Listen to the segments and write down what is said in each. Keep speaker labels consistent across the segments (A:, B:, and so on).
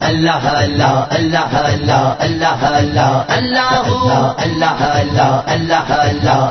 A: اللہ اللہ اللہ اللہ اللہ اللہ اللہ اللہ اللہ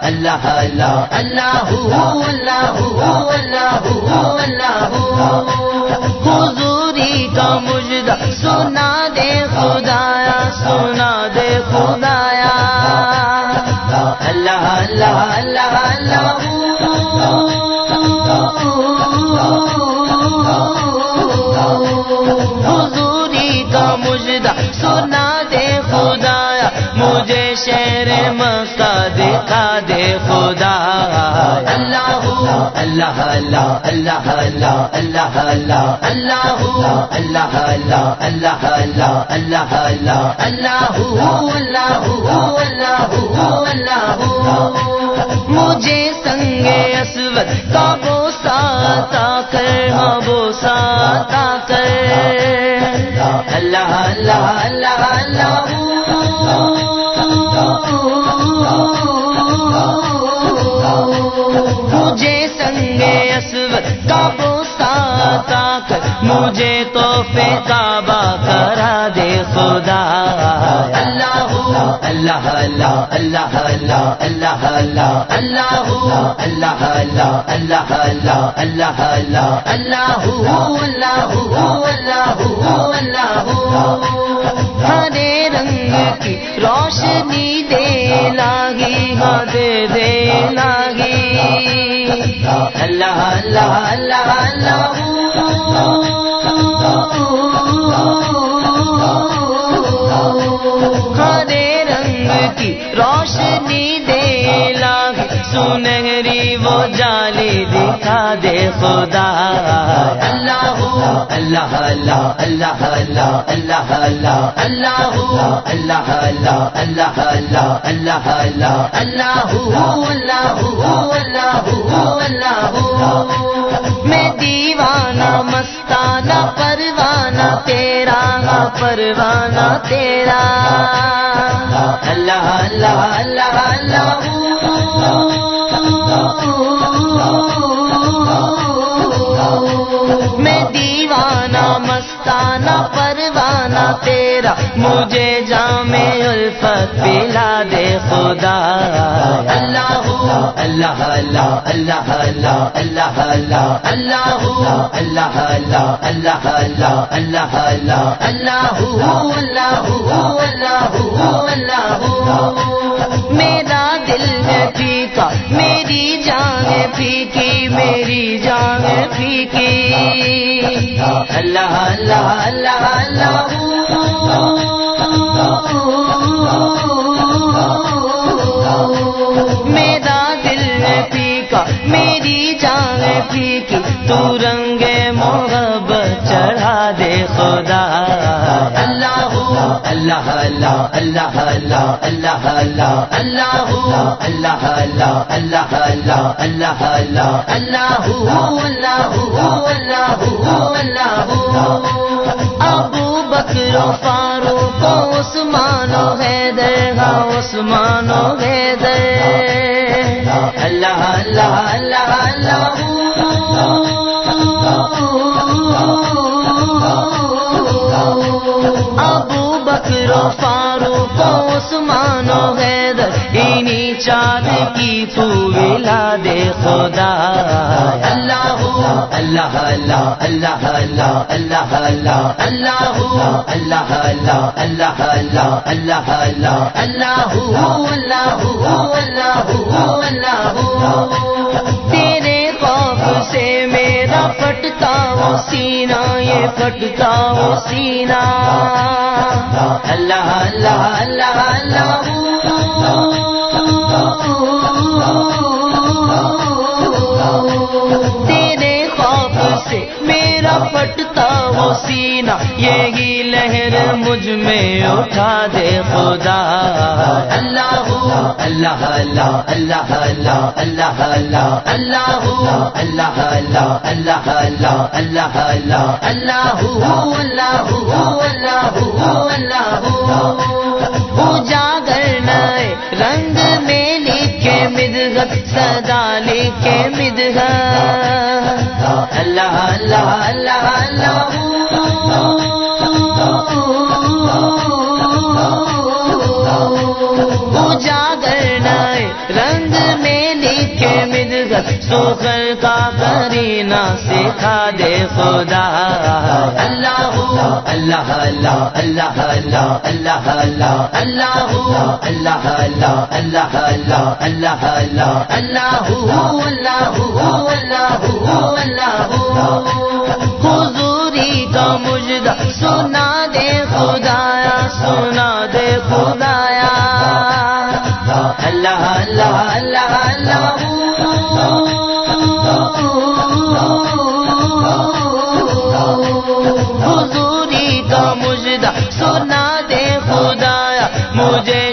A: اللہ اللہ اللہ اللہ اللہ اللہ اللہ
B: حضوری کا مجدہ سنا دے خدایا سنا دے خدایا دکھا دے خدا
A: اللہ اللہ اللہ اللہ اللہ اللہ اللہ اللہ اللہ اللہ اللہ اللہ اللہ اللہ اللہ اللہ اللہ
B: مجھے سنگ اسود کا بوسا تا کر ہاں بوسا تا کر
A: اللہ اللہ اللہ اللہ
B: سنگ اسود کا بوسا تا کر مجھے تو کعبہ کرا دے خدا
A: اللہ اللہ اللہ اللہ اللہ اللہ اللہ اللہ اللہ اللہ اللہ اللہ اللہ اللہ اللہ اللہ اللہ
B: ہرے رنگ کی روشنی دے لاگی ہاں دے دے لاگی
A: اللہ اللہ اللہ اللہ.
B: ہرے رنگ کی روشنی سنہری وہ جالی دکھا دے خدا
A: اللہ اللہ اللہ اللہ اللہ اللہ اللہ اللہ اللہ اللہ اللہ اللہ اللہ اللہ اللہ اللہ اللہ
B: میں دیوانہ مستانہ پروانہ تیرا ہاں پروانہ تیرا
A: اللہ اللہ اللہ اللہ
B: پروانہ تیرا مجھے جام الفت پلا دے خدا
A: اللہ اللہ اللہ اللہ اللہ اللہ اللہ اللہ اللہ اللہ اللہ اللہ اللہ اللہ اللہ اللہ اللہ اللہ
B: میرا دل ہے پھیکا میری جان ہے میری جان ہے پھیکی
A: اللہ اللہ اللہ اللہ
B: میرا دل ہے پھیکا میری جان ہے پھیکی تو رنگ
A: اللہ اللہ اللہ اللہ اللہ اللہ اللہ اللہ اللہ اللہ اللہ اللہ اللہ اللہ اللہ اللہ
B: ابو بکر فاروق عثمان و حیدر ہاں عثمان و حیدر
A: اللہ اللہ اللہ اللہ
B: بکر و فاروق و عثمان و حیدر انہی چاند کی تو ولا دے خدا
A: اللہ اللہ اللہ اللہ اللہ اللہ اللہ اللہ اللہ اللہ اللہ اللہ اللہ اللہ اللہ اللہ اللہ
B: تیرے ہوں سینا یہ پٹتا ہوں سینا۔
A: اللہ اللہ اللہ اللہ۔
B: پٹتا وہ سینہ یہی لہر مجھ میں اٹھا دے خدا
A: اللہ اللہ اللہ اللہ اللہ اللہ اللہ اللہ اللہ اللہ اللہ اللہ اللہ اللہ اللہ اللہ اللہ
B: اجاگر نئے رنگ میں لکھے مدغت صدا لکھے مدغت
A: اللہ اللہ اللہ
B: سوکھر کا کرینا سکھا دے خدا
A: اللہ اللہ اللہ اللہ اللہ اللہ اللہ اللہ اللہ اللہ اللہ اللہ اللہ اللہ اللہ اللہ اللہ اللہ
B: حضوری کا مجدہ سنا دے خدایا سنا دے خدایا
A: اللہ اللہ اللہ اللہ